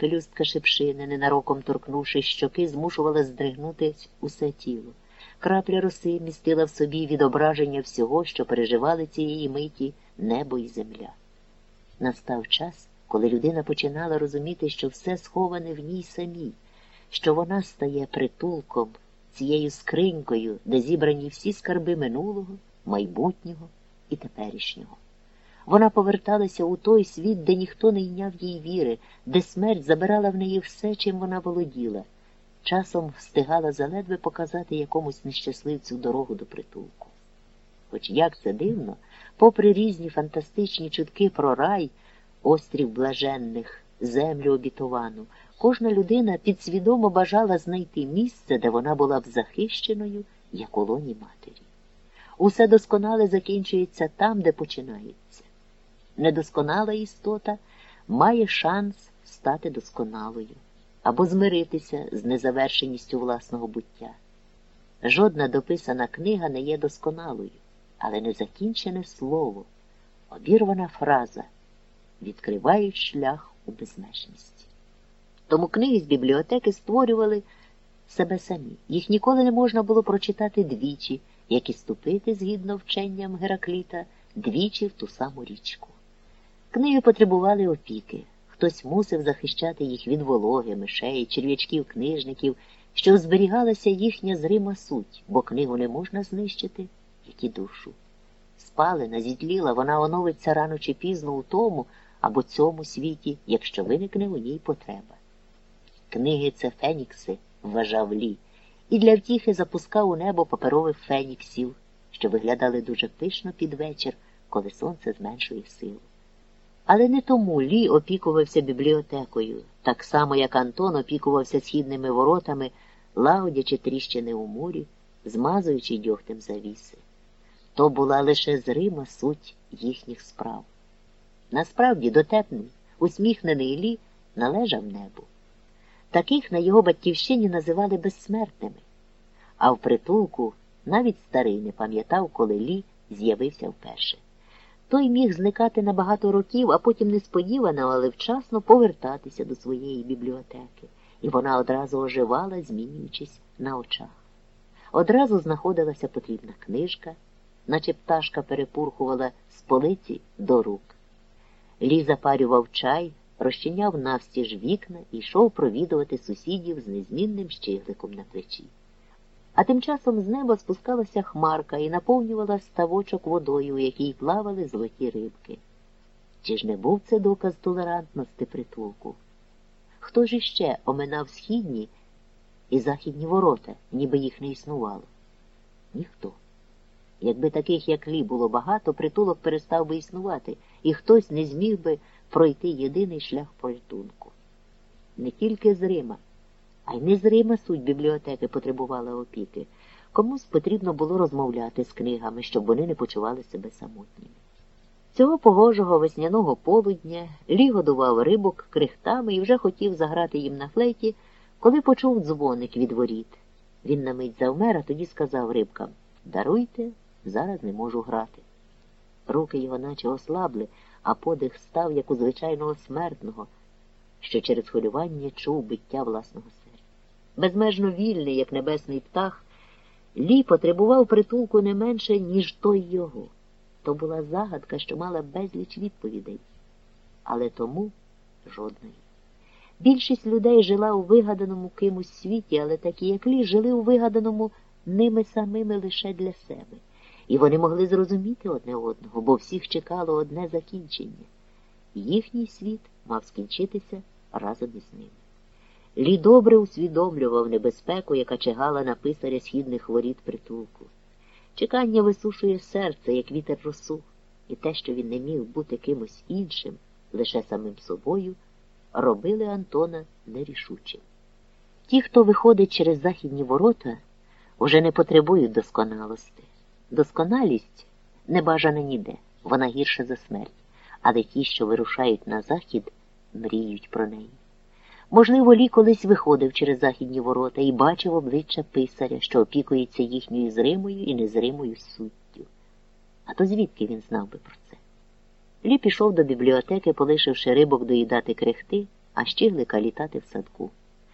пелюстка шипшини, ненароком торкнувши щоки, змушувала здригнутись усе тіло. Крапля роси містила в собі відображення всього, що переживали цієї миті небо і земля. Настав час, коли людина починала розуміти, що все сховане в ній самій, що вона стає притулком, цією скринькою, де зібрані всі скарби минулого, майбутнього і теперішнього. Вона поверталася у той світ, де ніхто не йняв їй віри, де смерть забирала в неї все, чим вона володіла. Часом встигала заледве показати якомусь нещасливцю дорогу до притулку. Хоч як це дивно, попри різні фантастичні чутки про рай, острів блаженних, землю обітовану, кожна людина підсвідомо бажала знайти місце, де вона була б захищеною, як у лоні матері. Усе досконале закінчується там, де починається. Недосконала істота має шанс стати досконалою або змиритися з незавершеністю власного буття. Жодна дописана книга не є досконалою, але незакінчене слово, обірвана фраза відкривають шлях у безмежність. Тому книги з бібліотеки створювали себе самі. Їх ніколи не можна було прочитати двічі, як і ступити, згідно вченням Геракліта, двічі в ту саму річку. Книги потребували опіки. Хтось мусив захищати їх від вологи, мишей, черв'ячків, книжників, щоб зберігалася їхня зрима суть, бо книгу не можна знищити, як і душу. Спалена, зітліла, вона оновиться рано чи пізно у тому або цьому світі, якщо виникне у ній потреба. Книги це фенікси, вважав Лі, і для втіхи запускав у небо паперових феніксів, що виглядали дуже пишно під вечір, коли сонце зменшує силу. Але не тому Лі опікувався бібліотекою, так само, як Антон опікувався східними воротами, лагодячи тріщини у мурі, змазуючи дьогтем завіси. То була лише зрима суть їхніх справ. Насправді, дотепний, усміхнений Лі належав небу. Таких на його батьківщині називали безсмертними, а в притулку навіть старий не пам'ятав, коли Лі з'явився вперше. Той міг зникати на багато років, а потім несподівано, але вчасно повертатися до своєї бібліотеки, і вона одразу оживала, змінюючись на очах. Одразу знаходилася потрібна книжка, наче пташка перепурхувала з полиці до рук. Лі запарював чай, розчиняв навстіж вікна і йшов провідувати сусідів з незмінним щигликом на плечі. А тим часом з неба спускалася хмарка і наповнювала ставочок водою, у якій плавали золоті рибки. Чи ж не був це доказ толерантності притулку? Хто ж іще оминав східні і західні ворота, ніби їх не існувало? Ніхто. Якби таких, як Лі, було багато, притулок перестав би існувати, і хтось не зміг би пройти єдиний шлях порятунку. Не тільки з Рима, а й незрима суть бібліотеки потребувала опіки. Комусь потрібно було розмовляти з книгами, щоб вони не почували себе самотніми. Цього погожого весняного полудня Лі годував рибок крихтами і вже хотів заграти їм на флейті, коли почув дзвоник від воріт. Він на мить завмер, а тоді сказав рибкам Даруйте, зараз не можу грати. Руки його наче ослабли, а подих став, як у звичайного смертного, що через хвилювання чув биття власного серця. Безмежно вільний, як небесний птах, Лі потребував притулку не менше, ніж той його. То була загадка, що мала безліч відповідей, але тому жодної. Більшість людей жила у вигаданому кимось світі, але такі, як Лі, жили у вигаданому ними самими лише для себе. І вони могли зрозуміти одне одного, бо всіх чекало одне закінчення. Їхній світ мав скінчитися разом із ними. Лі добре усвідомлював небезпеку, яка чигала на писаря східних воріт притулку. Чекання висушує серце, як вітер росу, і те, що він не міг бути кимось іншим, лише самим собою, робили Антона нерішучим. Ті, хто виходить через західні ворота, уже не потребують досконалості. Досконалість не бажана ніде, вона гірша за смерть, але ті, що вирушають на захід, мріють про неї. Можливо, Лі колись виходив через західні ворота і бачив обличчя писаря, що опікується їхньою зримою і незримою суттю. А то звідки він знав би про це? Лі пішов до бібліотеки, полишивши рибок доїдати крихти, а щіглика літати в садку.